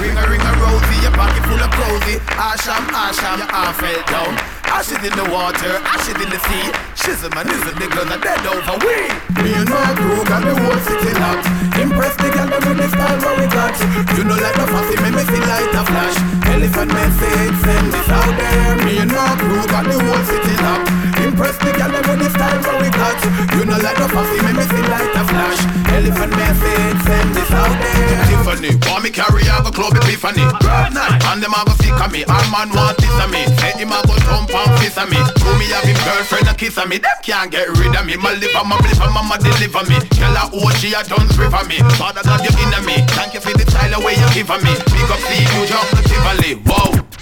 Ring a ring a rosy, your pocket full of cozy. Asham, asham, arm fell down. Ashes in the water, ashes in the sea. Shizzle man isn't the girls are dead over we. Me and my crew got the whole city locked. Impress the girl with the style what we got. You know like the fussy, make me see light a flash. Elephant message, send this out there. Me and my crew got the whole city locked. Impress the girl with the style what we got. You know like the fussy, make me see light a flash. Elephant message, send. Want me carry out a club epiphany. Girl night, and them a go sick of me. All man want this of me. Say him a go jump and fist of me. Show me have him girlfriend a kiss of me. Them can't get rid of me. My liver, my blipper, mama deliver me. Tell her oh she a done for me. Father God you in me. Thank you for the style way you give me. Big up see you jump the Tivoli.